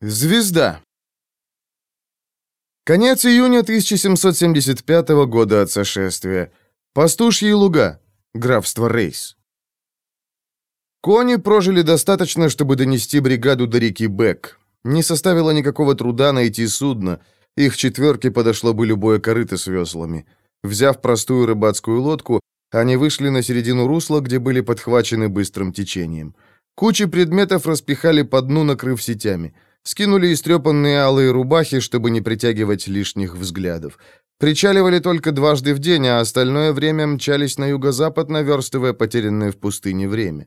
Звезда. Конец июня 1775 года от сошествия. Пастушьи луга. Графство Рейс. Кони прожили достаточно, чтобы донести бригаду до реки Бек. Не составило никакого труда найти судно. Их четверке подошло бы любое корыто с веслами. Взяв простую рыбацкую лодку, они вышли на середину русла, где были подхвачены быстрым течением. Кучи предметов распихали по дну, накрыв сетями. Скинули истрепанные алые рубахи, чтобы не притягивать лишних взглядов. Причаливали только дважды в день, а остальное время мчались на юго-запад, наверстывая потерянное в пустыне время.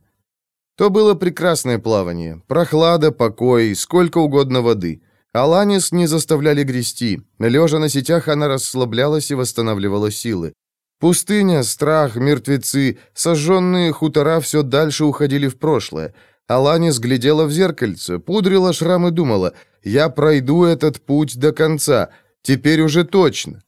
То было прекрасное плавание. Прохлада, покой, сколько угодно воды. Аланис не заставляли грести. Лежа на сетях, она расслаблялась и восстанавливала силы. Пустыня, страх, мертвецы, сожженные хутора все дальше уходили в прошлое. Аланис глядела в зеркальце, пудрила шрам и думала, «Я пройду этот путь до конца, теперь уже точно».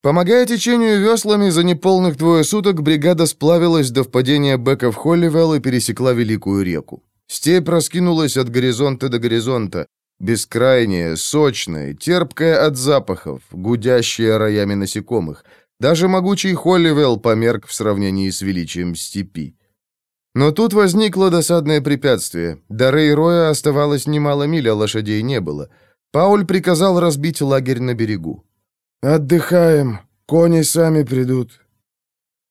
Помогая течению веслами, за неполных двое суток бригада сплавилась до впадения Бека в Холливелл и пересекла Великую реку. Степь раскинулась от горизонта до горизонта, бескрайняя, сочная, терпкая от запахов, гудящая роями насекомых. Даже могучий Холливелл померк в сравнении с величием степи. Но тут возникло досадное препятствие. До Рейроя оставалось немало миль, а лошадей не было. Пауль приказал разбить лагерь на берегу. «Отдыхаем. Кони сами придут».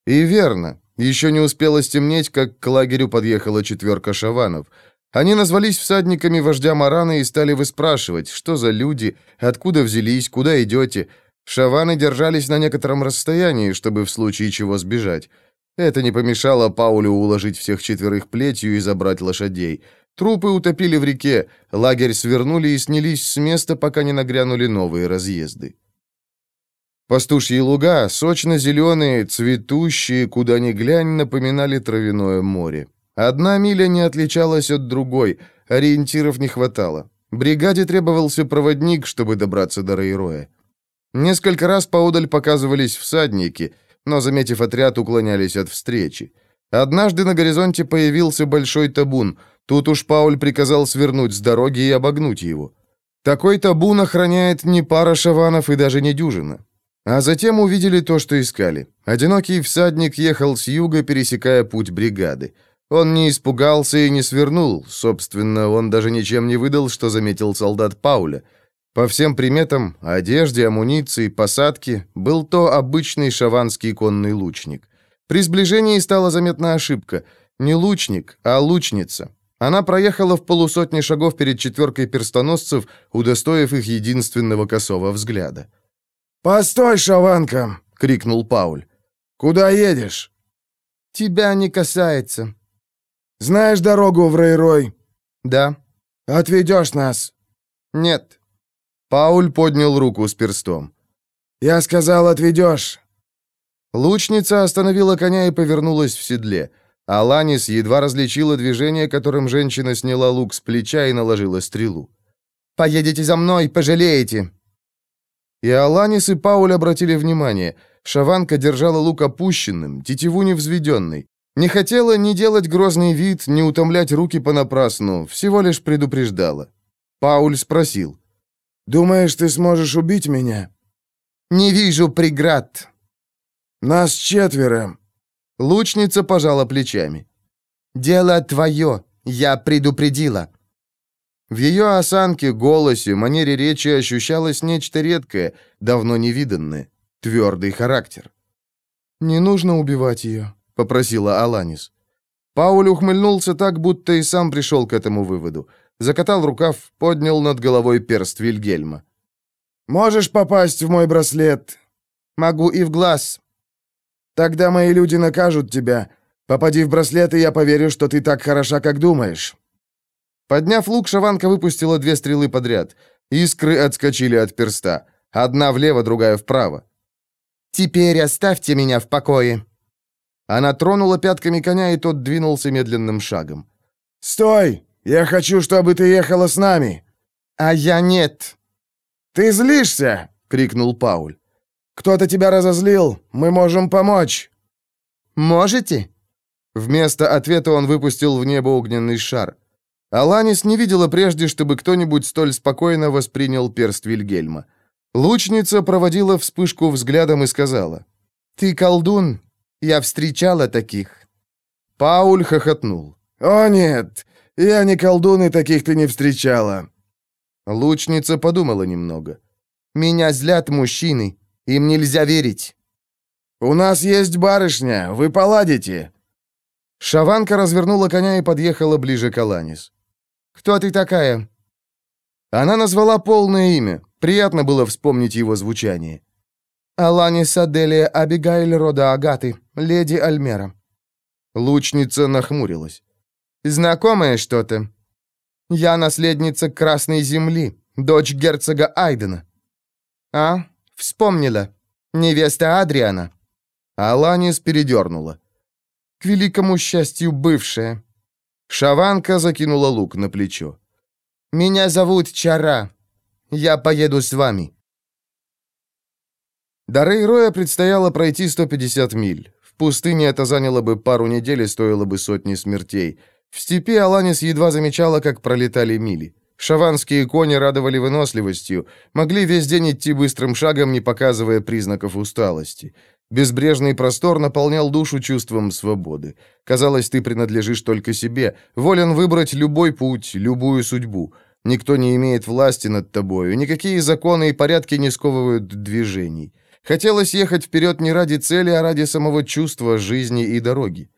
И верно. Еще не успело стемнеть, как к лагерю подъехала четверка шаванов. Они назвались всадниками вождя Марана и стали выспрашивать, что за люди, откуда взялись, куда идете. Шаваны держались на некотором расстоянии, чтобы в случае чего сбежать. Это не помешало Паулю уложить всех четверых плетью и забрать лошадей. Трупы утопили в реке, лагерь свернули и снялись с места, пока не нагрянули новые разъезды. Пастушьи луга, сочно-зеленые, цветущие, куда ни глянь, напоминали травяное море. Одна миля не отличалась от другой, ориентиров не хватало. Бригаде требовался проводник, чтобы добраться до Рейроя. Несколько раз поодаль показывались всадники, но, заметив отряд, уклонялись от встречи. Однажды на горизонте появился большой табун. Тут уж Пауль приказал свернуть с дороги и обогнуть его. Такой табун охраняет не пара шаванов и даже не дюжина. А затем увидели то, что искали. Одинокий всадник ехал с юга, пересекая путь бригады. Он не испугался и не свернул. Собственно, он даже ничем не выдал, что заметил солдат Пауля. По всем приметам, одежде, амуниции, посадке, был то обычный шаванский конный лучник. При сближении стала заметна ошибка. Не лучник, а лучница. Она проехала в полусотни шагов перед четверкой перстоносцев, удостоив их единственного косого взгляда. «Постой, шаванка!» — крикнул Пауль. «Куда едешь?» «Тебя не касается». «Знаешь дорогу в Рейрой?» «Да». «Отведешь нас?» «Нет». Пауль поднял руку с перстом. «Я сказал, отведешь». Лучница остановила коня и повернулась в седле. Аланис едва различила движение, которым женщина сняла лук с плеча и наложила стрелу. «Поедете за мной, пожалеете!» И Аланис, и Пауль обратили внимание. Шаванка держала лук опущенным, тетиву невзведенной. Не хотела ни делать грозный вид, ни утомлять руки понапрасну, всего лишь предупреждала. Пауль спросил. «Думаешь, ты сможешь убить меня?» «Не вижу преград». «Нас четверо». Лучница пожала плечами. «Дело твое, я предупредила». В ее осанке, голосе, манере речи ощущалось нечто редкое, давно невиданное, твердый характер. «Не нужно убивать ее», — попросила Аланис. Пауль ухмыльнулся так, будто и сам пришел к этому выводу. Закатал рукав, поднял над головой перст Вильгельма. «Можешь попасть в мой браслет?» «Могу и в глаз». «Тогда мои люди накажут тебя. Попади в браслет, и я поверю, что ты так хороша, как думаешь». Подняв лук, Шаванка выпустила две стрелы подряд. Искры отскочили от перста. Одна влево, другая вправо. «Теперь оставьте меня в покое». Она тронула пятками коня, и тот двинулся медленным шагом. «Стой! Я хочу, чтобы ты ехала с нами!» «А я нет!» «Ты злишься?» — крикнул Пауль. «Кто-то тебя разозлил. Мы можем помочь». «Можете?» Вместо ответа он выпустил в небо огненный шар. Аланис не видела прежде, чтобы кто-нибудь столь спокойно воспринял перст Вильгельма. Лучница проводила вспышку взглядом и сказала. «Ты колдун? Я встречала таких». Пауль хохотнул. «О нет, я не колдун, и таких ты не встречала». Лучница подумала немного. «Меня злят мужчины. Им нельзя верить». «У нас есть барышня, вы поладите». Шаванка развернула коня и подъехала ближе к Аланис. «Кто ты такая?» Она назвала полное имя. Приятно было вспомнить его звучание. «Аланис Аделия Абигайль рода Агаты, леди Альмера». Лучница нахмурилась. «Знакомое что-то?» «Я наследница Красной Земли, дочь герцога Айдена». «А, вспомнила. Невеста Адриана». Аланис передернула. «К великому счастью, бывшая». Шаванка закинула лук на плечо. «Меня зовут Чара. Я поеду с вами». До Рейроя предстояло пройти 150 миль. В пустыне это заняло бы пару недель и стоило бы сотни смертей. В степи Аланис едва замечала, как пролетали мили. Шаванские кони радовали выносливостью, могли весь день идти быстрым шагом, не показывая признаков усталости. Безбрежный простор наполнял душу чувством свободы. Казалось, ты принадлежишь только себе, волен выбрать любой путь, любую судьбу. Никто не имеет власти над тобою, никакие законы и порядки не сковывают движений. Хотелось ехать вперед не ради цели, а ради самого чувства жизни и дороги.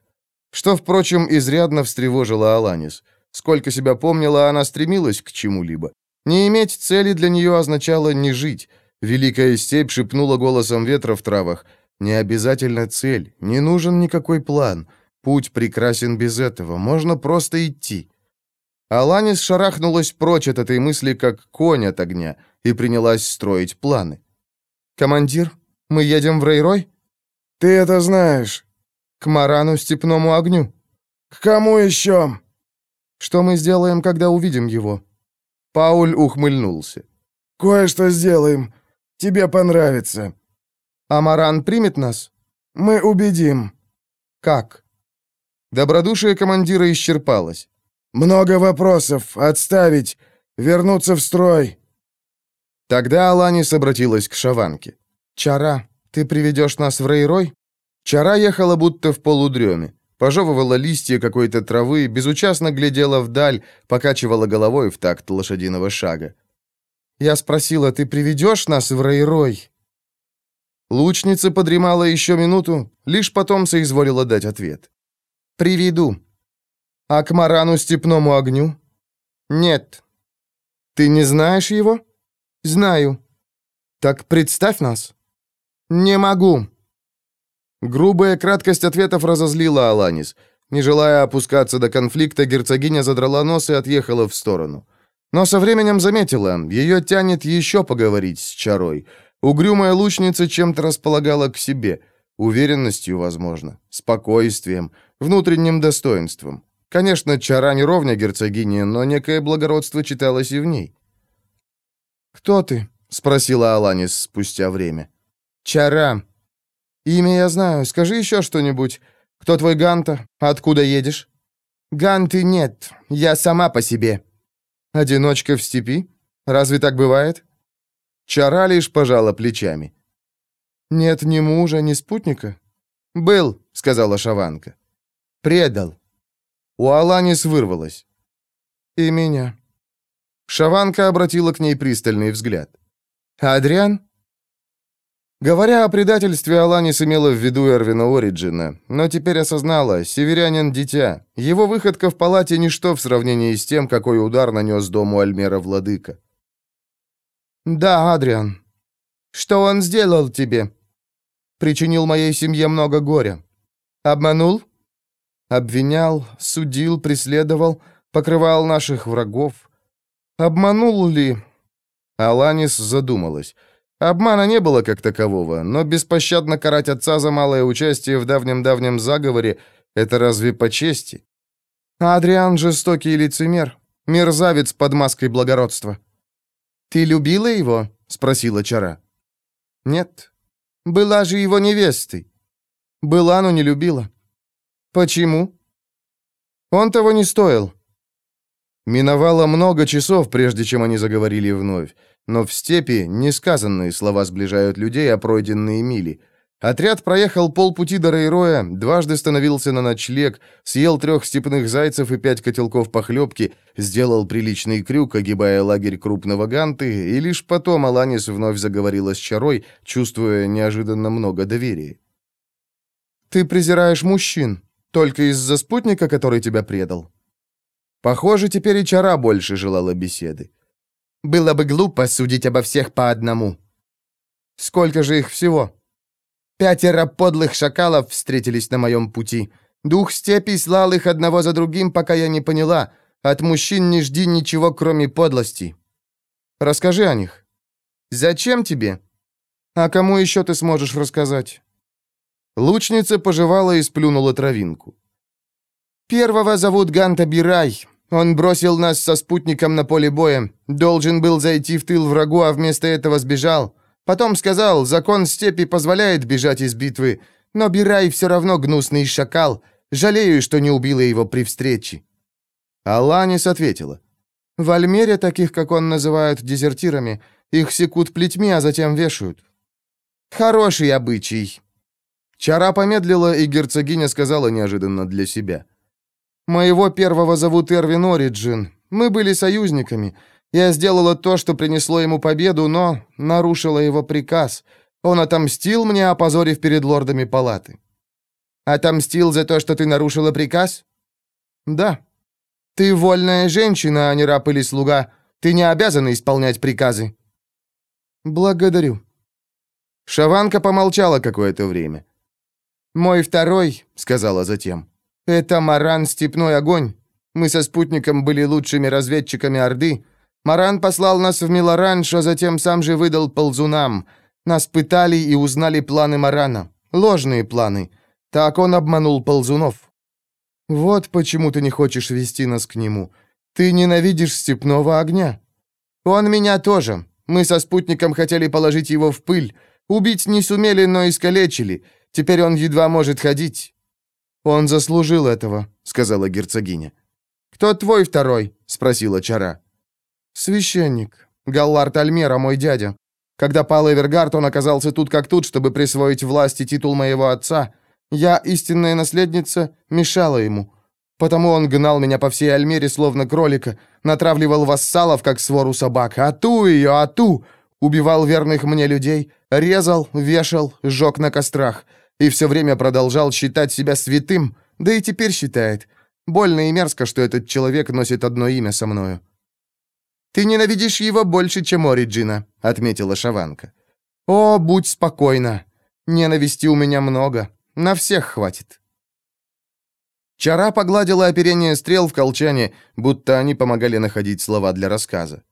Что, впрочем, изрядно встревожило Аланис. Сколько себя помнила, она стремилась к чему-либо. Не иметь цели для нее означало не жить. Великая степь шепнула голосом ветра в травах — не обязательно цель, не нужен никакой план. Путь прекрасен без этого, можно просто идти. Аланис шарахнулась прочь от этой мысли, как конь от огня, и принялась строить планы. «Командир, мы едем в Рейрой?» «Ты это знаешь». «К Марану степному огню». «К кому еще?» «Что мы сделаем, когда увидим его?» Пауль ухмыльнулся. «Кое-что сделаем. Тебе понравится. Амаран примет нас? Мы убедим. Как? Добродушие командира исчерпалось. Много вопросов. Отставить. Вернуться в строй. Тогда Аланис обратилась к Шаванке. «Чара, ты приведешь нас в Рейрой?» Чара ехала будто в полудреме. Пожевывала листья какой-то травы, безучастно глядела вдаль, покачивала головой в такт лошадиного шага. «Я спросила, ты приведешь нас в Рейрой?» Лучница подремала еще минуту, лишь потом соизволила дать ответ. «Приведу». «А к Марану степному огню?» «Нет». «Ты не знаешь его?» «Знаю». «Так представь нас». «Не могу». Грубая краткость ответов разозлила Аланис. Не желая опускаться до конфликта, герцогиня задрала нос и отъехала в сторону. Но со временем заметила, ее тянет еще поговорить с Чарой. Угрюмая лучница чем-то располагала к себе, уверенностью, возможно, спокойствием, внутренним достоинством. Конечно, чара не ровня герцогине, но некое благородство читалось и в ней. «Кто ты?» — спросила Аланис спустя время. «Чара. Имя я знаю. Скажи еще что-нибудь. Кто твой Ганта? Откуда едешь?» «Ганты нет. Я сама по себе». «Одиночка в степи? Разве так бывает?» Чара лишь пожала плечами. «Нет ни мужа, ни спутника?» «Был», — сказала Шаванка. «Предал». У Аланис вырвалось. «И меня». Шаванка обратила к ней пристальный взгляд. «Адриан?» Говоря о предательстве, Аланис имела в виду Эрвина Ориджина, но теперь осознала, северянин – дитя. Его выходка в палате – ничто в сравнении с тем, какой удар нанес дому Альмера Владыка. «Да, Адриан. Что он сделал тебе? Причинил моей семье много горя. Обманул? Обвинял, судил, преследовал, покрывал наших врагов. Обманул ли?» Аланис задумалась. Обмана не было как такового, но беспощадно карать отца за малое участие в давнем-давнем заговоре — это разве по чести? Адриан — жестокий лицемер, мерзавец под маской благородства. «Ты любила его?» — спросила Чара. «Нет. Была же его невестой». «Была, но не любила». «Почему?» «Он того не стоил». Миновало много часов, прежде чем они заговорили вновь. Но в степи несказанные слова сближают людей, а пройденные мили. Отряд проехал полпути до Рейроя, дважды становился на ночлег, съел трех степных зайцев и пять котелков похлебки, сделал приличный крюк, огибая лагерь крупного ганты, и лишь потом Аланис вновь заговорила с Чарой, чувствуя неожиданно много доверия. «Ты презираешь мужчин, только из-за спутника, который тебя предал?» Похоже, теперь и Чара больше желала беседы. «Было бы глупо судить обо всех по одному». «Сколько же их всего?» Пятеро подлых шакалов встретились на моем пути. Дух степи слал их одного за другим, пока я не поняла. От мужчин не жди ничего, кроме подлости. Расскажи о них. Зачем тебе? А кому еще ты сможешь рассказать? Лучница пожевала и сплюнула травинку. Первого зовут Ганта Бирай. Он бросил нас со спутником на поле боя. Должен был зайти в тыл врагу, а вместо этого сбежал. Потом сказал, закон степи позволяет бежать из битвы, но Бирай все равно гнусный шакал. Жалею, что не убила его при встрече». Аланис ответила. «В Альмере таких, как он, называют дезертирами. Их секут плетьми, а затем вешают». «Хороший обычай». Чара помедлила, и герцогиня сказала неожиданно для себя. «Моего первого зовут Эрвин Ориджин. Мы были союзниками. Я сделала то, что принесло ему победу, но нарушила его приказ. Он отомстил мне, опозорив перед лордами палаты. Отомстил за то, что ты нарушила приказ? Да. Ты вольная женщина, а не раб или слуга. Ты не обязана исполнять приказы. Благодарю. Шаванка помолчала какое-то время. «Мой второй», — сказала затем, — «это Маран Степной Огонь. Мы со спутником были лучшими разведчиками Орды, Маран послал нас в Милоранж, а затем сам же выдал ползунам. Нас пытали и узнали планы Марана. Ложные планы. Так он обманул ползунов. Вот почему ты не хочешь вести нас к нему. Ты ненавидишь степного огня. Он меня тоже. Мы со спутником хотели положить его в пыль. Убить не сумели, но искалечили. Теперь он едва может ходить. Он заслужил этого, сказала герцогиня. Кто твой второй? спросила Чара. «Священник. Галлард Альмера, мой дядя. Когда пал Эвергард, он оказался тут как тут, чтобы присвоить власть и титул моего отца. Я, истинная наследница, мешала ему. Потому он гнал меня по всей Альмере, словно кролика, натравливал вассалов, как свору собак. Ату ее, ату! Убивал верных мне людей, резал, вешал, сжег на кострах. И все время продолжал считать себя святым, да и теперь считает. Больно и мерзко, что этот человек носит одно имя со мною. «Ты ненавидишь его больше, чем Ориджина», — отметила Шаванка. «О, будь спокойна. Ненависти у меня много. На всех хватит». Чара погладила оперение стрел в колчане, будто они помогали находить слова для рассказа.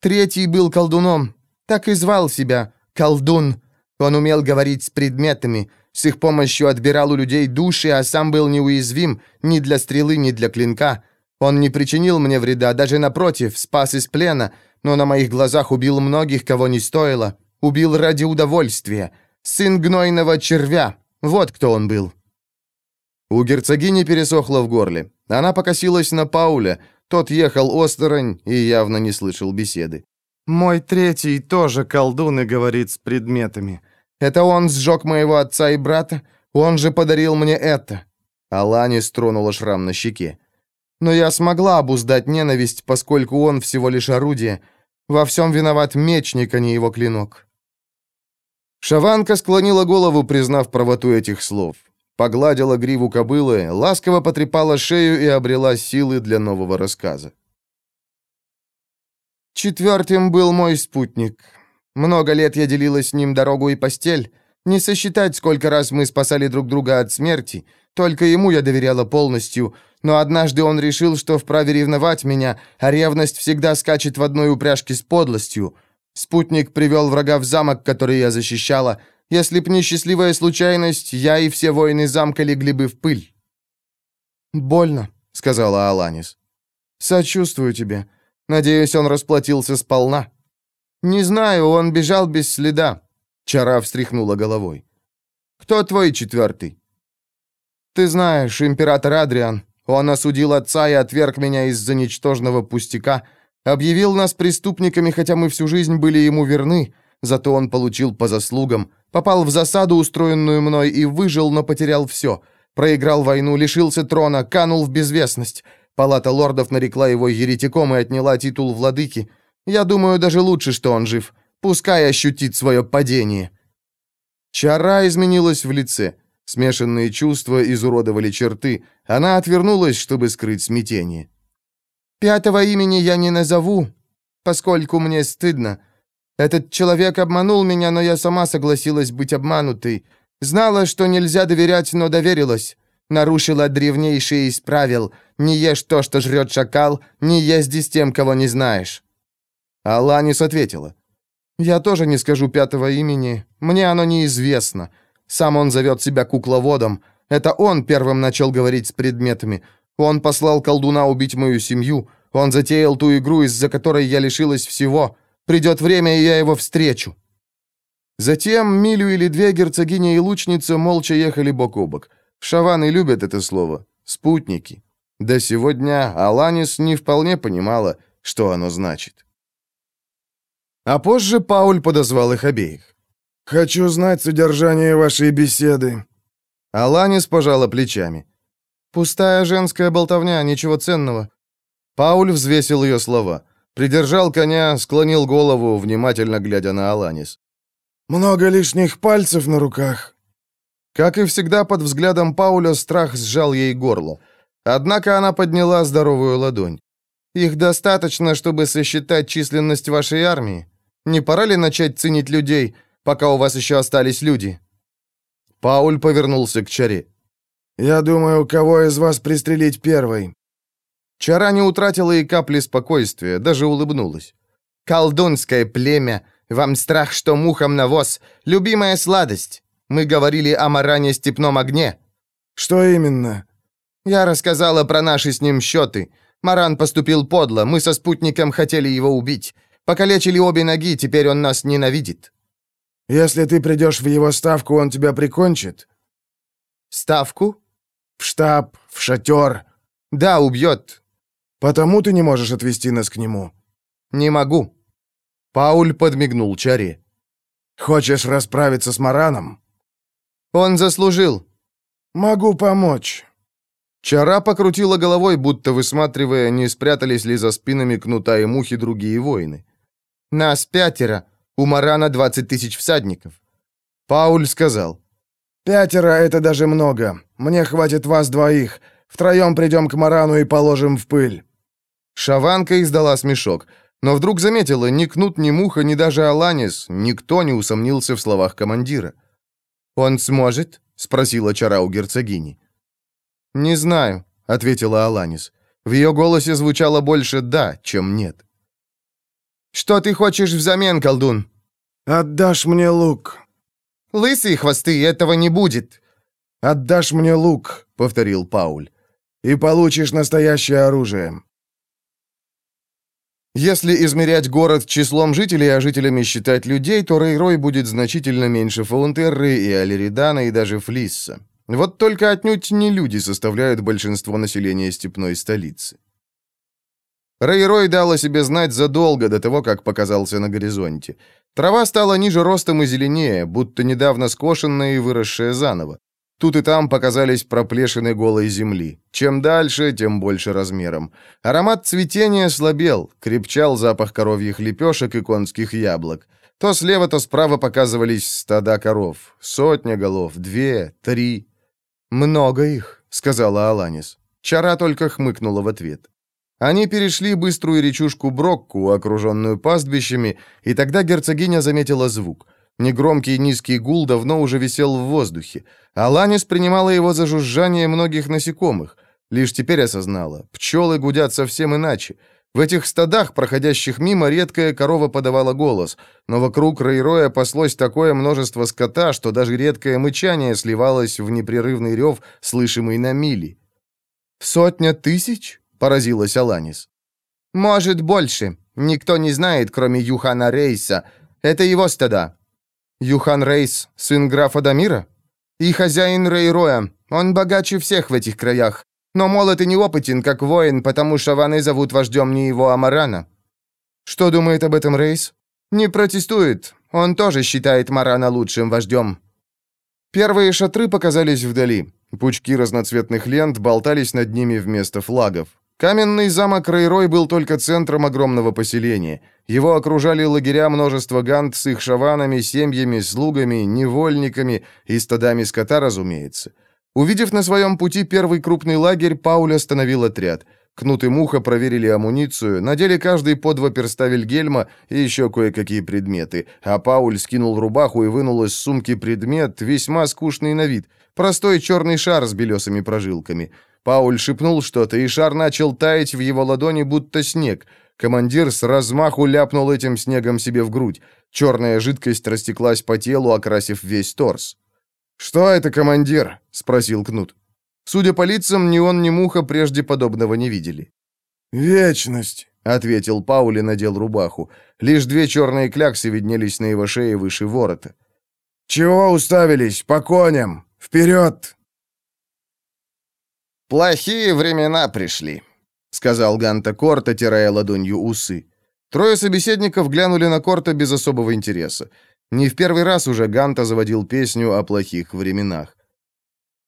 «Третий был колдуном. Так и звал себя. Колдун. Он умел говорить с предметами, с их помощью отбирал у людей души, а сам был неуязвим ни для стрелы, ни для клинка. Он не причинил мне вреда, даже напротив, спас из плена, но на моих глазах убил многих, кого не стоило. Убил ради удовольствия. Сын гнойного червя. Вот кто он был». У герцогини пересохло в горле. Она покосилась на Пауля. Тот ехал осторонь и явно не слышал беседы. «Мой третий тоже колдун и говорит с предметами. Это он сжег моего отца и брата? Он же подарил мне это». Алани стронула шрам на щеке. Но я смогла обуздать ненависть, поскольку он всего лишь орудие. Во всем виноват мечник, а не его клинок». Шаванка склонила голову, признав правоту этих слов. Погладила гриву кобылы, ласково потрепала шею и обрела силы для нового рассказа. Четвертым был мой спутник. Много лет я делила с ним дорогу и постель. Не сосчитать, сколько раз мы спасали друг друга от смерти. Только ему я доверяла полностью, но однажды он решил, что вправе ревновать меня, а ревность всегда скачет в одной упряжке с подлостью. Спутник привел врага в замок, который я защищала. Если б не счастливая случайность, я и все воины замка легли бы в пыль». «Больно», — сказала Аланис. «Сочувствую тебе. Надеюсь, он расплатился сполна». «Не знаю, он бежал без следа». Чара встряхнула головой. «Кто твой четвертый?» «Ты знаешь, император Адриан. Он осудил отца и отверг меня из-за ничтожного пустяка, объявил нас преступниками, хотя мы всю жизнь были ему верны, зато он получил по заслугам, попал в засаду, устроенную мной, и выжил, но потерял все. Проиграл войну, лишился трона, канул в безвестность. Палата лордов нарекла его еретиком и отняла титул владыки. Я думаю, даже лучше, что он жив. Пускай ощутит свое падение». Чара изменилась в лице. Смешанные чувства изуродовали черты. Она отвернулась, чтобы скрыть смятение. «Пятого имени я не назову, поскольку мне стыдно. Этот человек обманул меня, но я сама согласилась быть обманутой. Знала, что нельзя доверять, но доверилась. Нарушила древнейшие из правил. Не ешь то, что жрет шакал, не езди с тем, кого не знаешь». Аланис ответила. «Я тоже не скажу пятого имени. Мне оно неизвестно. Сам он зовет себя кукловодом. Это он первым начал говорить с предметами. Он послал колдуна убить мою семью. Он затеял ту игру, из-за которой я лишилась всего. Придет время, и я его встречу». Затем милю или две герцогиня и лучница молча ехали бок о бок. Шаваны любят это слово. Спутники. До сегодня Аланис не вполне понимала, что оно значит. А позже Пауль подозвал их обеих. «Хочу знать содержание вашей беседы». Аланис пожала плечами. «Пустая женская болтовня, ничего ценного». Пауль взвесил ее слова. Придержал коня, склонил голову, внимательно глядя на Аланис. «Много лишних пальцев на руках». Как и всегда, под взглядом Пауля страх сжал ей горло. Однако она подняла здоровую ладонь. «Их достаточно, чтобы сосчитать численность вашей армии. Не пора ли начать ценить людей, пока у вас еще остались люди?» Пауль повернулся к Чаре. «Я думаю, кого из вас пристрелить первой?» Чара не утратила и капли спокойствия, даже улыбнулась. «Колдунское племя! Вам страх, что мухам навоз! Любимая сладость! Мы говорили о Маране Степном огне!» «Что именно?» «Я рассказала про наши с ним счеты. Маран поступил подло, мы со спутником хотели его убить. Покалечили обе ноги, теперь он нас ненавидит». «Если ты придешь в его ставку, он тебя прикончит?» «Ставку?» «В штаб, в шатер». «Да, убьет». «Потому ты не можешь отвести нас к нему?» «Не могу». Пауль подмигнул Чаре. «Хочешь расправиться с Мараном?» «Он заслужил». «Могу помочь». Чара покрутила головой, будто высматривая, не спрятались ли за спинами кнута и мухи другие воины. Нас пятеро. У Марана 20 тысяч всадников. Пауль сказал. «Пятеро — это даже много. Мне хватит вас двоих. Втроем придем к Марану и положим в пыль». Шаванка издала смешок, но вдруг заметила, ни Кнут, ни Муха, ни даже Аланис, никто не усомнился в словах командира. «Он сможет?» — спросила Чара у герцогини. «Не знаю», — ответила Аланис. В ее голосе звучало больше «да», чем «нет». «Что ты хочешь взамен, колдун?» «Отдашь мне лук». «Лысые хвосты, этого не будет». «Отдашь мне лук», — повторил Пауль, «и получишь настоящее оружие». Если измерять город числом жителей, а жителями считать людей, то Рейрой будет значительно меньше Фаунтерры и Алеридана и даже Флисса. Вот только отнюдь не люди составляют большинство населения степной столицы. Рейрой дал о себе знать задолго до того, как показался на горизонте. Трава стала ниже ростом и зеленее, будто недавно скошенная и выросшая заново. Тут и там показались проплешины голой земли. Чем дальше, тем больше размером. Аромат цветения слабел, крепчал запах коровьих лепешек и конских яблок. То слева, то справа показывались стада коров. Сотня голов, две, три. «Много их», — сказала Аланис. Чара только хмыкнула в ответ. Они перешли быструю речушку Брокку, окруженную пастбищами, и тогда герцогиня заметила звук. Негромкий низкий гул давно уже висел в воздухе. Аланис принимала его за жужжание многих насекомых. Лишь теперь осознала. Пчелы гудят совсем иначе. В этих стадах, проходящих мимо, редкая корова подавала голос, но вокруг Рейроя паслось такое множество скота, что даже редкое мычание сливалось в непрерывный рев, слышимый на мили. «Сотня тысяч?» — поразилась Аланис. «Может, больше. Никто не знает, кроме Юхана Рейса. Это его стада». «Юхан Рейс — сын графа Дамира?» «И хозяин Рейроя. Он богаче всех в этих краях. Но молод и неопытен, как воин, потому шаваны зовут вождем не его, а Марана». «Что думает об этом Рейс?» «Не протестует. Он тоже считает Марана лучшим вождем». Первые шатры показались вдали. Пучки разноцветных лент болтались над ними вместо флагов. Каменный замок Рейрой был только центром огромного поселения. Его окружали лагеря множества гант с их шаванами, семьями, слугами, невольниками и стадами скота, разумеется. Увидев на своем пути первый крупный лагерь, Пауль остановил отряд. Кнут и Муха проверили амуницию, надели каждый по два перста Вильгельма и еще кое-какие предметы, а Пауль скинул рубаху и вынул из сумки предмет, весьма скучный на вид, простой черный шар с белесыми прожилками – Пауль шепнул что-то, и шар начал таять в его ладони, будто снег. Командир с размаху ляпнул этим снегом себе в грудь. Черная жидкость растеклась по телу, окрасив весь торс. «Что это, командир?» — спросил Кнут. Судя по лицам, ни он, ни Муха прежде подобного не видели. «Вечность», — ответил Пауль и надел рубаху. Лишь две черные кляксы виднелись на его шее выше ворота. «Чего уставились? По коням! Вперед!» «Плохие времена пришли», — сказал Ганта Корт, отирая ладонью усы. Трое собеседников глянули на Корта без особого интереса. Не в первый раз уже Ганта заводил песню о плохих временах.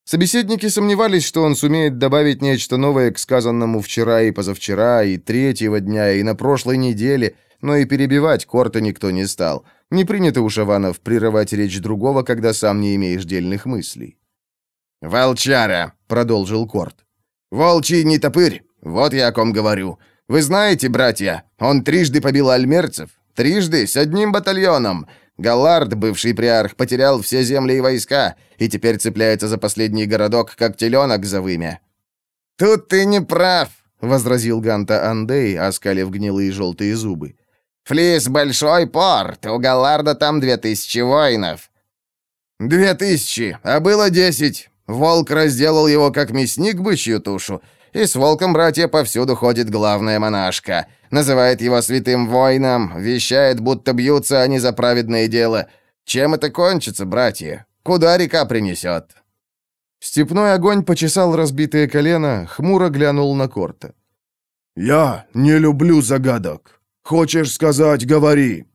Собеседники сомневались, что он сумеет добавить нечто новое к сказанному вчера и позавчера, и третьего дня, и на прошлой неделе, но и перебивать Корта никто не стал. Не принято у шаванов прерывать речь другого, когда сам не имеешь дельных мыслей. «Волчара», — продолжил Корт. «Волчий не топырь, вот я о ком говорю. Вы знаете, братья, он трижды побил альмерцев, трижды с одним батальоном. Галлард, бывший приарх, потерял все земли и войска, и теперь цепляется за последний городок, как теленок за вымя». «Тут ты не прав», — возразил Ганта Андей, оскалив гнилые желтые зубы. «Флис — большой порт, у Галларда там две тысячи воинов». «Две тысячи, а было десять. Волк разделал его, как мясник, бычью тушу. И с волком, братья, повсюду ходит главная монашка. Называет его святым воином, вещает, будто бьются они за праведное дело. Чем это кончится, братья? Куда река принесет?» Степной огонь почесал разбитое колено, хмуро глянул на Корта. «Я не люблю загадок. Хочешь сказать, говори».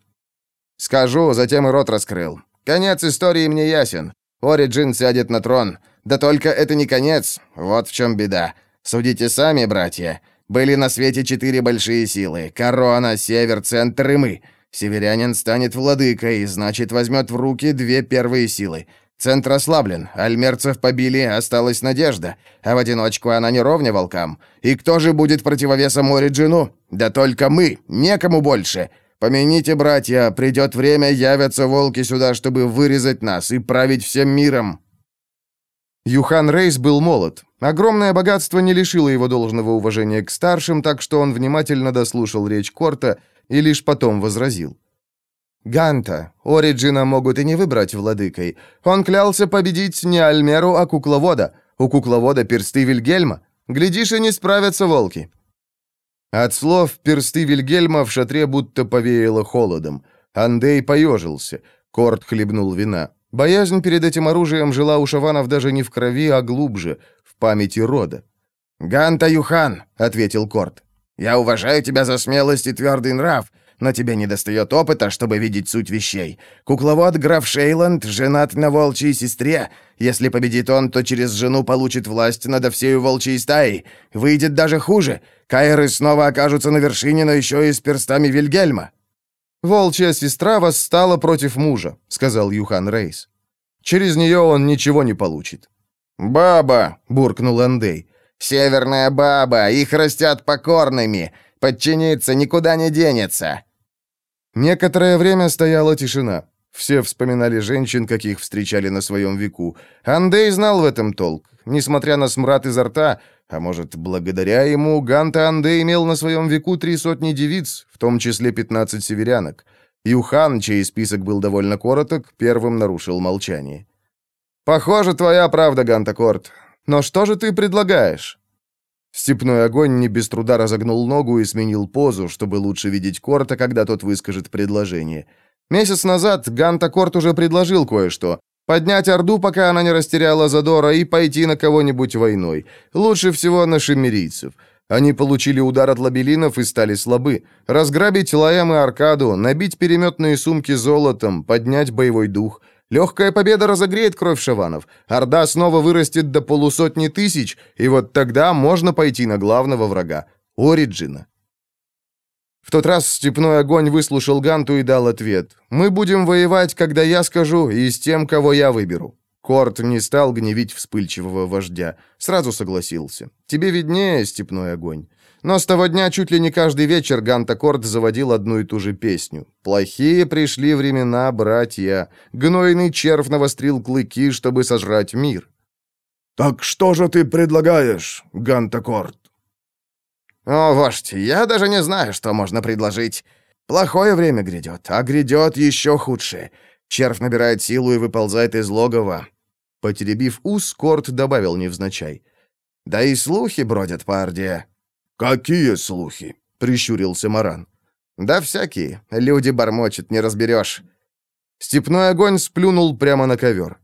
«Скажу, затем и рот раскрыл. Конец истории мне ясен. Ориджин сядет на трон. Да только это не конец. Вот в чем беда. Судите сами, братья. Были на свете четыре большие силы. Корона, Север, Центр и мы. Северянин станет владыкой, и значит, возьмет в руки две первые силы. Центр ослаблен, альмерцев побили, осталась надежда. А в одиночку она не ровня волкам. И кто же будет противовесом Ориджину? Да только мы, некому больше. Помяните, братья, придет время, явятся волки сюда, чтобы вырезать нас и править всем миром. Юхан Рейс был молод. Огромное богатство не лишило его должного уважения к старшим, так что он внимательно дослушал речь Корта и лишь потом возразил. «Ганта, Ориджина могут и не выбрать владыкой. Он клялся победить не Альмеру, а кукловода. У кукловода персты Вильгельма. Глядишь, и не справятся волки». От слов персты Вильгельма в шатре будто повеяло холодом. Андей поежился. Корт хлебнул вина. Боязнь перед этим оружием жила у шаванов даже не в крови, а глубже, в памяти рода. «Ганта Юхан», — ответил Корт, — «я уважаю тебя за смелость и твердый нрав, но тебе недостает опыта, чтобы видеть суть вещей. Кукловод граф Шейланд женат на волчьей сестре. Если победит он, то через жену получит власть над всей волчьей стаей. Выйдет даже хуже. Кайры снова окажутся на вершине, но еще и с перстами Вильгельма. «Волчья сестра восстала против мужа», — сказал Юхан Рейс. «Через нее он ничего не получит». «Баба!» — буркнул Андей. «Северная баба! Их растят покорными! Подчиниться никуда не денется!» Некоторое время стояла тишина. Все вспоминали женщин, каких встречали на своем веку. Андей знал в этом толк. Несмотря на смрад изо рта, а может, благодаря ему, Ганта Анде имел на своем веку три сотни девиц, в том числе пятнадцать северянок. Юхан, чей список был довольно короток, первым нарушил молчание. «Похоже, твоя правда, Гантакорт. Но что же ты предлагаешь?» Степной огонь не без труда разогнул ногу и сменил позу, чтобы лучше видеть Корта, когда тот выскажет предложение. Месяц назад Ганта Корт уже предложил кое-что, Поднять Орду, пока она не растеряла задора, и пойти на кого-нибудь войной. Лучше всего на шемерийцев. Они получили удар от лабелинов и стали слабы. Разграбить Лаям и Аркаду, набить переметные сумки золотом, поднять боевой дух. Легкая победа разогреет кровь шаванов. Орда снова вырастет до полусотни тысяч, и вот тогда можно пойти на главного врага — Ориджина. В тот раз степной огонь выслушал Ганту и дал ответ. «Мы будем воевать, когда я скажу, и с тем, кого я выберу». Корт не стал гневить вспыльчивого вождя. Сразу согласился. «Тебе виднее, степной огонь». Но с того дня чуть ли не каждый вечер Ганта Корт заводил одну и ту же песню. «Плохие пришли времена, братья. Гнойный червь навострил клыки, чтобы сожрать мир». «Так что же ты предлагаешь, Ганта Корт?» «О, вождь, я даже не знаю, что можно предложить. Плохое время грядет, а грядет еще худшее. Червь набирает силу и выползает из логова». Потеребив ус, Корт добавил невзначай. «Да и слухи бродят по Орде». «Какие слухи?» — прищурился Маран. «Да всякие. Люди бормочут, не разберешь». Степной огонь сплюнул прямо на ковер.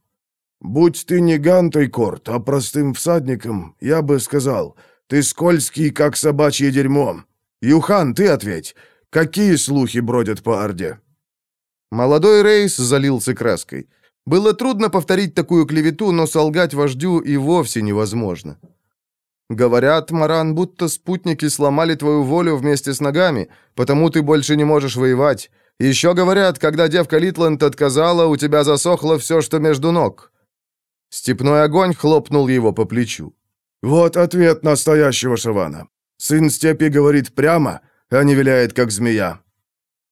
«Будь ты не Гантой, Корт, а простым всадником, я бы сказал, ты скользкий, как собачье дерьмо. Юхан, ты ответь, какие слухи бродят по Орде?» Молодой Рейс залился краской. Было трудно повторить такую клевету, но солгать вождю и вовсе невозможно. Говорят, Маран, будто спутники сломали твою волю вместе с ногами, потому ты больше не можешь воевать. Еще говорят, когда девка Литланд отказала, у тебя засохло все, что между ног». Степной огонь хлопнул его по плечу. «Вот ответ настоящего Шавана. Сын степи говорит прямо, а не виляет, как змея».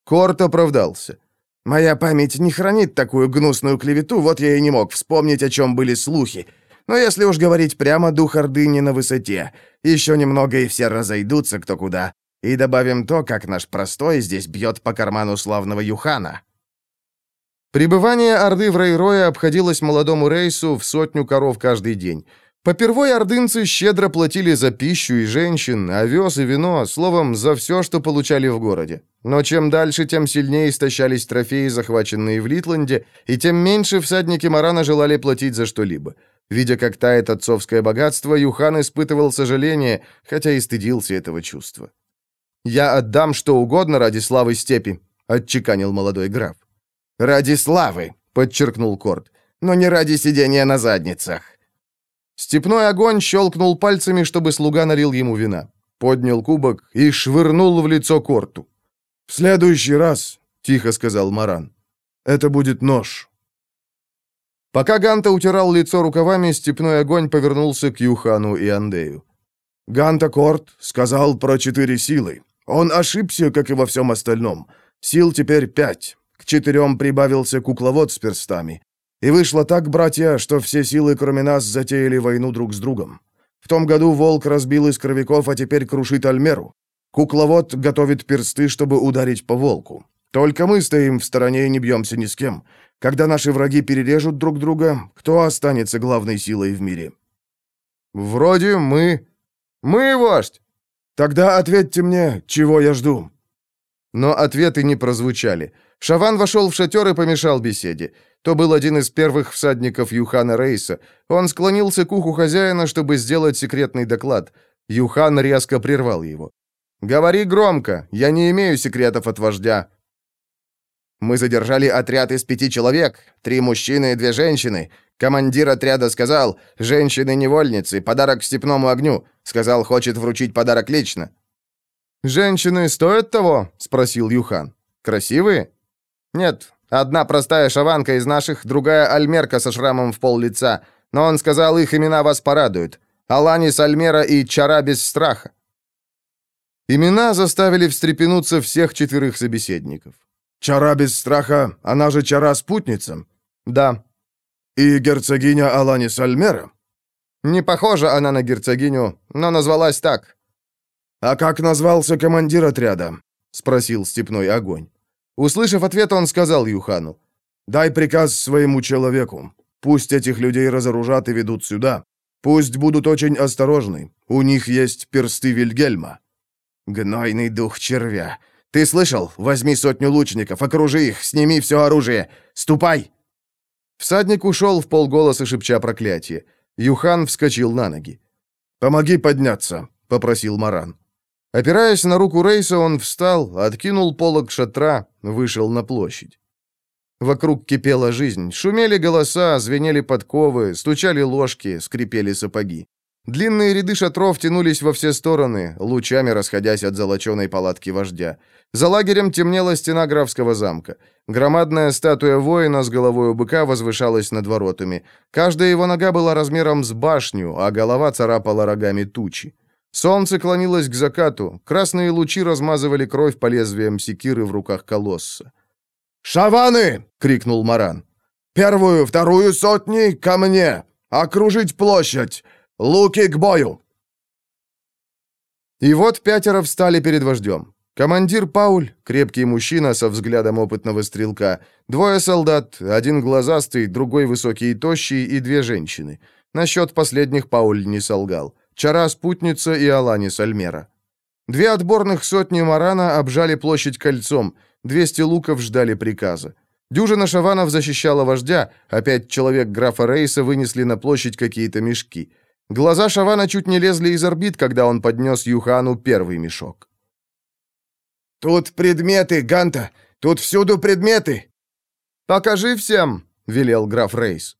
Корт оправдался. «Моя память не хранит такую гнусную клевету, вот я и не мог вспомнить, о чем были слухи. Но если уж говорить прямо, дух Орды не на высоте. Еще немного, и все разойдутся кто куда. И добавим то, как наш простой здесь бьет по карману славного Юхана». Пребывание Орды в Рейрое обходилось молодому рейсу в сотню коров каждый день. Попервой ордынцы щедро платили за пищу и женщин, овес и вино, словом, за все, что получали в городе. Но чем дальше, тем сильнее истощались трофеи, захваченные в Литланде, и тем меньше всадники Марана желали платить за что-либо. Видя, как тает отцовское богатство, Юхан испытывал сожаление, хотя и стыдился этого чувства. «Я отдам что угодно ради славы степи», — отчеканил молодой граф. «Ради славы», — подчеркнул Корт, — «но не ради сидения на задницах». Степной огонь щелкнул пальцами, чтобы слуга налил ему вина. Поднял кубок и швырнул в лицо Корту. «В следующий раз», — тихо сказал Маран, — «это будет нож». Пока Ганта утирал лицо рукавами, степной огонь повернулся к Юхану и Андею. «Ганта Корт сказал про четыре силы. Он ошибся, как и во всем остальном. Сил теперь пять. К четырем прибавился кукловод с перстами. И вышло так, братья, что все силы, кроме нас, затеяли войну друг с другом. В том году волк разбил искровиков, а теперь крушит Альмеру. Кукловод готовит персты, чтобы ударить по волку. Только мы стоим в стороне и не бьемся ни с кем. Когда наши враги перережут друг друга, кто останется главной силой в мире? Вроде мы. Мы, вождь. Тогда ответьте мне, чего я жду. Но ответы не прозвучали. Шаван вошел в шатер и помешал беседе. То был один из первых всадников Юхана Рейса. Он склонился к уху хозяина, чтобы сделать секретный доклад. Юхан резко прервал его. «Говори громко, я не имею секретов от вождя. Мы задержали отряд из пяти человек, три мужчины и две женщины. Командир отряда сказал, женщины-невольницы, подарок степному огню. Сказал, хочет вручить подарок лично. «Женщины стоят того?» — спросил Юхан. «Красивые?» «Нет, одна простая шаванка из наших, другая альмерка со шрамом в пол лица. Но он сказал, их имена вас порадуют. Аланис Альмера и Чара без страха». Имена заставили встрепенуться всех четверых собеседников. Чара без страха, она же чара-спутница?» «Да». «И герцогиня Аланис Альмера?» «Не похожа она на герцогиню, но назвалась так». «А как назвался командир отряда?» — спросил Степной Огонь. Услышав ответ, он сказал Юхану. «Дай приказ своему человеку. Пусть этих людей разоружат и ведут сюда. Пусть будут очень осторожны. У них есть персты Вильгельма». «Гнойный дух червя. Ты слышал? Возьми сотню лучников, окружи их, сними все оружие. Ступай!» Всадник ушел в полголоса, шепча проклятие. Юхан вскочил на ноги. «Помоги подняться», — попросил Маран. Опираясь на руку Рейса, он встал, откинул полог шатра, вышел на площадь. Вокруг кипела жизнь. Шумели голоса, звенели подковы, стучали ложки, скрипели сапоги. Длинные ряды шатров тянулись во все стороны, лучами расходясь от золоченой палатки вождя. За лагерем темнела стена графского замка. Громадная статуя воина с головой у быка возвышалась над воротами. Каждая его нога была размером с башню, а голова царапала рогами тучи. Солнце клонилось к закату, красные лучи размазывали кровь по лезвиям секиры в руках колосса. «Шаваны!» — крикнул Маран. «Первую, вторую сотни ко мне! Окружить площадь! Луки к бою!» И вот пятеро встали перед вождем. Командир Пауль, крепкий мужчина со взглядом опытного стрелка, двое солдат, один глазастый, другой высокий и тощий, и две женщины. Насчет последних Пауль не солгал. Чара-спутница и Аланис Альмера. Две отборных сотни Марана обжали площадь кольцом, 200 луков ждали приказа. Дюжина шаванов защищала вождя, а пять человек графа Рейса вынесли на площадь какие-то мешки. Глаза Шавана чуть не лезли из орбит, когда он поднес Юхану первый мешок. «Тут предметы, Ганта! Тут всюду предметы!» «Покажи всем!» — велел граф Рейс.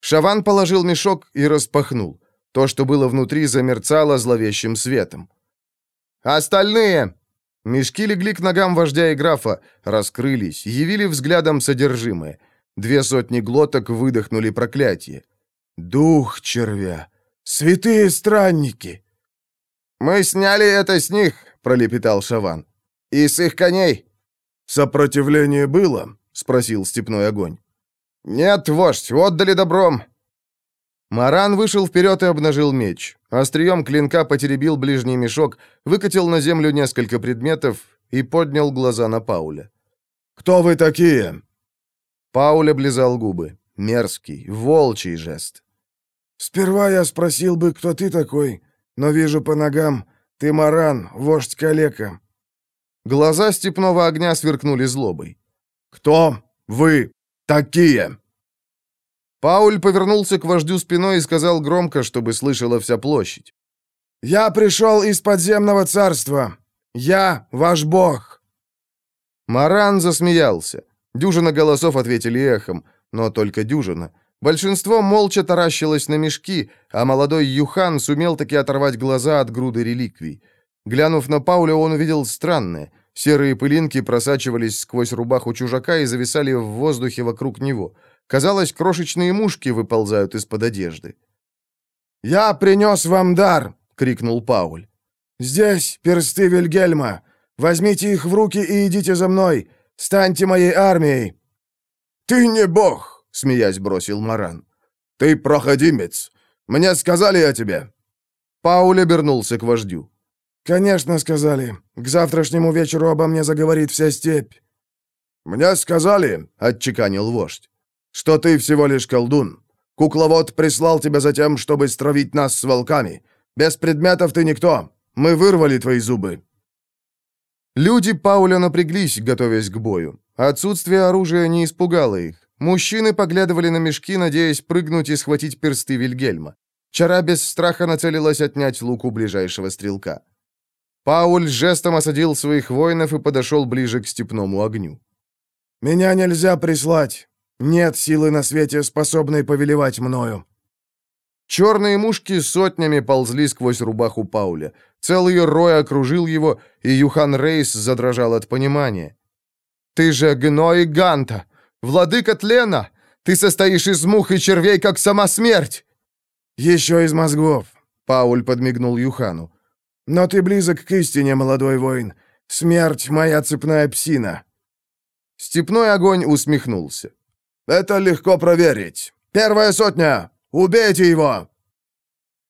Шаван положил мешок и распахнул. То, что было внутри, замерцало зловещим светом. «Остальные!» Мешки легли к ногам вождя и графа, раскрылись, явили взглядом содержимое. Две сотни глоток выдохнули проклятие. «Дух червя! Святые странники!» «Мы сняли это с них!» — пролепетал Шаван. «И с их коней!» «Сопротивление было?» — спросил степной огонь. «Нет, вождь, отдали добром!» Маран вышел вперед и обнажил меч. Острием клинка потеребил ближний мешок, выкатил на землю несколько предметов и поднял глаза на Пауля. «Кто вы такие?» Пауль облизал губы. Мерзкий, волчий жест. «Сперва я спросил бы, кто ты такой, но вижу по ногам, ты Маран, вождь калека». Глаза степного огня сверкнули злобой. «Кто вы такие?» Пауль повернулся к вождю спиной и сказал громко, чтобы слышала вся площадь. «Я пришел из подземного царства. Я ваш бог». Маран засмеялся. Дюжина голосов ответили эхом, но только дюжина. Большинство молча таращилось на мешки, а молодой Юхан сумел таки оторвать глаза от груды реликвий. Глянув на Пауля, он увидел странное. Серые пылинки просачивались сквозь рубаху чужака и зависали в воздухе вокруг него — Казалось, крошечные мушки выползают из-под одежды. «Я принес вам дар!» — крикнул Пауль. «Здесь персты Вильгельма. Возьмите их в руки и идите за мной. Станьте моей армией!» «Ты не бог!» — смеясь бросил Маран. «Ты проходимец. Мне сказали о тебе!» Пауль обернулся к вождю. «Конечно, сказали. К завтрашнему вечеру обо мне заговорит вся степь». «Мне сказали», — отчеканил вождь, что ты всего лишь колдун. Кукловод прислал тебя за тем, чтобы стравить нас с волками. Без предметов ты никто. Мы вырвали твои зубы». Люди Пауля напряглись, готовясь к бою. Отсутствие оружия не испугало их. Мужчины поглядывали на мешки, надеясь прыгнуть и схватить персты Вильгельма. Чара без страха нацелилась отнять лук у ближайшего стрелка. Пауль жестом осадил своих воинов и подошел ближе к степному огню. «Меня нельзя прислать. Нет силы на свете, способной повелевать мною». Черные мушки сотнями ползли сквозь рубаху Пауля. Целый рой окружил его, и Юхан Рейс задрожал от понимания. «Ты же Гной Ганта, владыка тлена! Ты состоишь из мух и червей, как сама смерть!» «Еще из мозгов», — Пауль подмигнул Юхану. «Но ты близок к истине, молодой воин. Смерть — моя цепная псина». Степной огонь усмехнулся. Это легко проверить. Первая сотня! Убейте его!»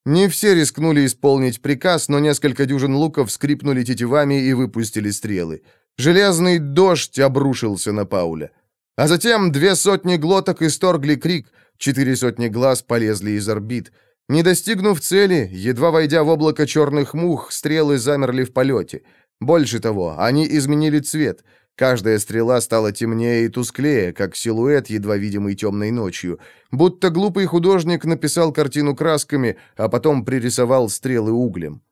Не все рискнули исполнить приказ, но несколько дюжин луков скрипнули тетивами и выпустили стрелы. Железный дождь обрушился на Пауля. А затем две сотни глоток исторгли крик, четыре сотни глаз полезли из орбит. Не достигнув цели, едва войдя в облако черных мух, стрелы замерли в полете. Больше того, они изменили цвет. Каждая стрела стала темнее и тусклее, как силуэт, едва видимый темной ночью. Будто глупый художник написал картину красками, а потом пририсовал стрелы углем.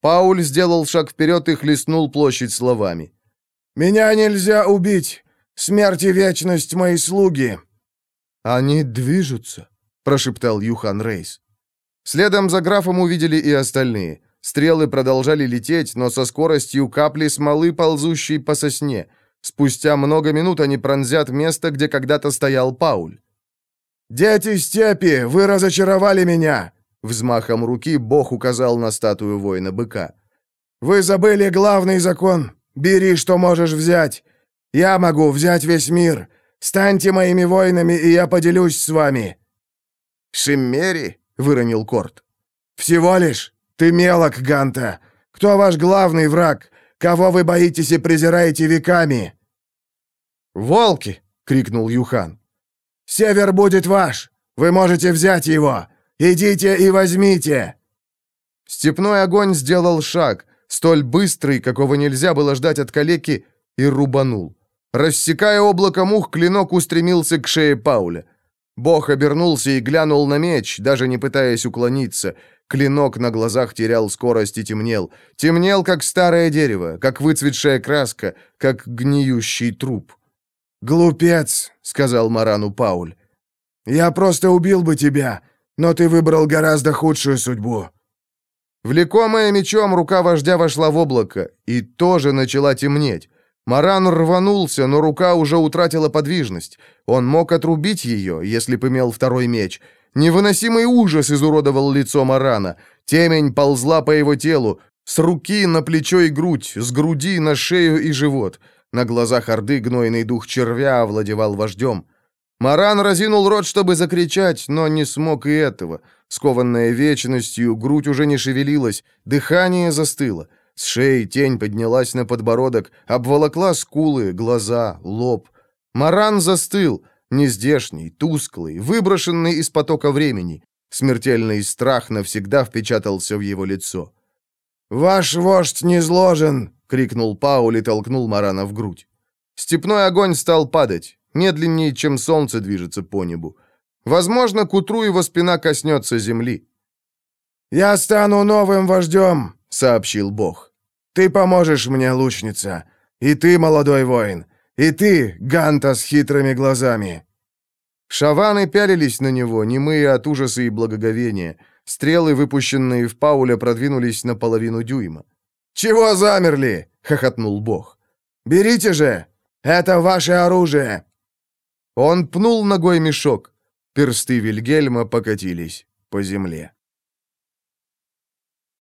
Пауль сделал шаг вперед и хлестнул площадь словами. «Меня нельзя убить! Смерть и вечность мои слуги!» «Они движутся», — прошептал Юхан Рейс. Следом за графом увидели и остальные. Стрелы продолжали лететь, но со скоростью капли смолы, ползущей по сосне. Спустя много минут они пронзят место, где когда-то стоял Пауль. «Дети степи, вы разочаровали меня!» Взмахом руки Бог указал на статую воина-быка. «Вы забыли главный закон. Бери, что можешь взять. Я могу взять весь мир. Станьте моими воинами, и я поделюсь с вами». «Шиммери?» — выронил Корт. «Всего лишь. Ты мелок, Ганта. Кто ваш главный враг? Кого вы боитесь и презираете веками?» «Волки!» — крикнул Юхан. «Север будет ваш! Вы можете взять его! Идите и возьмите!» Степной огонь сделал шаг, столь быстрый, какого нельзя было ждать от калеки, и рубанул. Рассекая облако мух, клинок устремился к шее Пауля. Бог обернулся и глянул на меч, даже не пытаясь уклониться. Клинок на глазах терял скорость и темнел. Темнел, как старое дерево, как выцветшая краска, как гниющий труп. «Глупец», — сказал Марану Пауль. «Я просто убил бы тебя, но ты выбрал гораздо худшую судьбу». Влекомая мечом, рука вождя вошла в облако и тоже начала темнеть. Маран рванулся, но рука уже утратила подвижность. Он мог отрубить ее, если бы имел второй меч. Невыносимый ужас изуродовал лицо Марана. Темень ползла по его телу, с руки на плечо и грудь, с груди на шею и живот. На глазах Орды гнойный дух червя овладевал вождем. Маран разинул рот, чтобы закричать, но не смог и этого. Скованная вечностью, грудь уже не шевелилась, дыхание застыло. С шеи тень поднялась на подбородок, обволокла скулы, глаза, лоб. Маран застыл, нездешний, тусклый, выброшенный из потока времени. Смертельный страх навсегда впечатался в его лицо. «Ваш вождь не зложен!» — крикнул Пауль и толкнул Марана в грудь. Степной огонь стал падать, медленнее, чем солнце движется по небу. Возможно, к утру его спина коснется земли. «Я стану новым вождем!» сообщил Бог. «Ты поможешь мне, лучница! И ты, молодой воин! И ты, Ганта с хитрыми глазами!» Шаваны пялились на него, немые от ужаса и благоговения. Стрелы, выпущенные в Пауля, продвинулись на половину дюйма. «Чего замерли?» — хохотнул Бог. «Берите же! Это ваше оружие!» Он пнул ногой мешок. Персты Вильгельма покатились по земле.